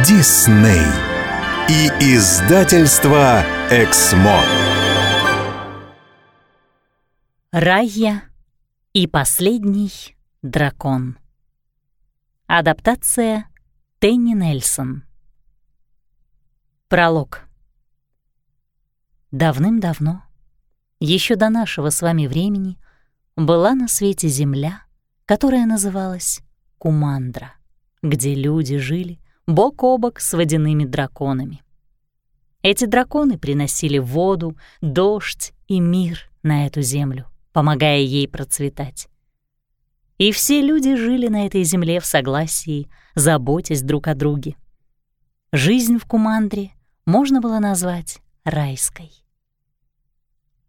Дисней и издательство Эксмо. Райя и последний дракон. Адаптация Тенни Нельсон. Пролог. Давным-давно, еще до нашего с вами времени, была на свете земля, которая называлась Кумандра, где люди жили бок о бок с водяными драконами. Эти драконы приносили воду, дождь и мир на эту землю, помогая ей процветать. И все люди жили на этой земле в согласии, заботясь друг о друге. Жизнь в Кумандре можно было назвать райской.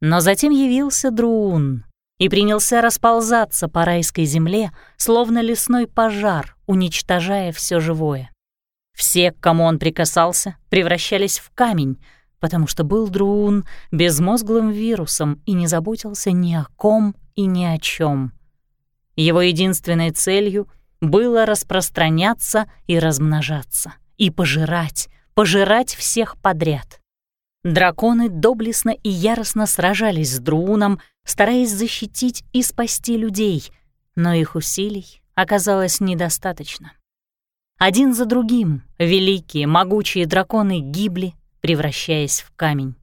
Но затем явился Друун и принялся расползаться по райской земле, словно лесной пожар, уничтожая все живое. Все, к кому он прикасался, превращались в камень, потому что был Друун безмозглым вирусом и не заботился ни о ком и ни о чем. Его единственной целью было распространяться и размножаться, и пожирать, пожирать всех подряд. Драконы доблестно и яростно сражались с Друуном, стараясь защитить и спасти людей, но их усилий оказалось недостаточно. Один за другим великие, могучие драконы гибли, превращаясь в камень.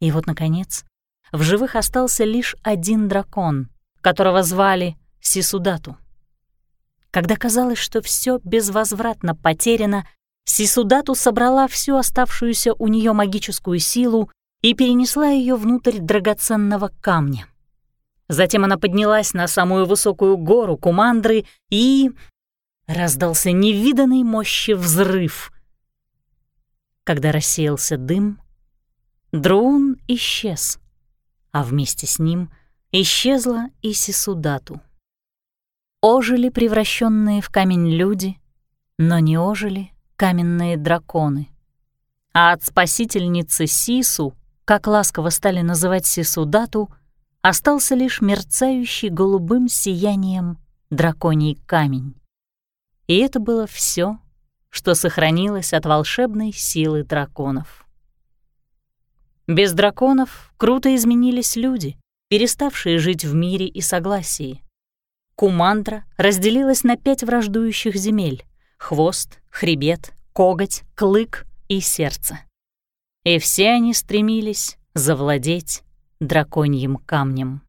И вот, наконец, в живых остался лишь один дракон, которого звали Сисудату. Когда казалось, что все безвозвратно потеряно, Сисудату собрала всю оставшуюся у нее магическую силу и перенесла ее внутрь драгоценного камня. Затем она поднялась на самую высокую гору Кумандры и раздался невиданный мощи взрыв. Когда рассеялся дым, Друун исчез, а вместе с ним исчезла и Сисудату. Ожили превращенные в камень люди, но не ожили каменные драконы. А от спасительницы Сису, как ласково стали называть Сисудату, остался лишь мерцающий голубым сиянием драконий камень. И это было все, что сохранилось от волшебной силы драконов. Без драконов круто изменились люди, переставшие жить в мире и согласии. Кумандра разделилась на пять враждующих земель — хвост, хребет, коготь, клык и сердце. И все они стремились завладеть драконьим камнем.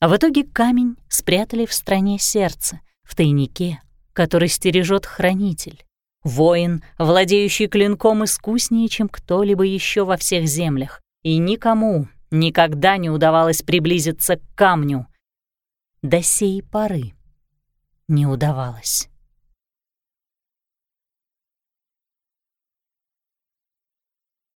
В итоге камень спрятали в стране сердце, в тайнике, который стережет хранитель, воин, владеющий клинком искуснее, чем кто-либо еще во всех землях, и никому никогда не удавалось приблизиться к камню. До сей поры не удавалось.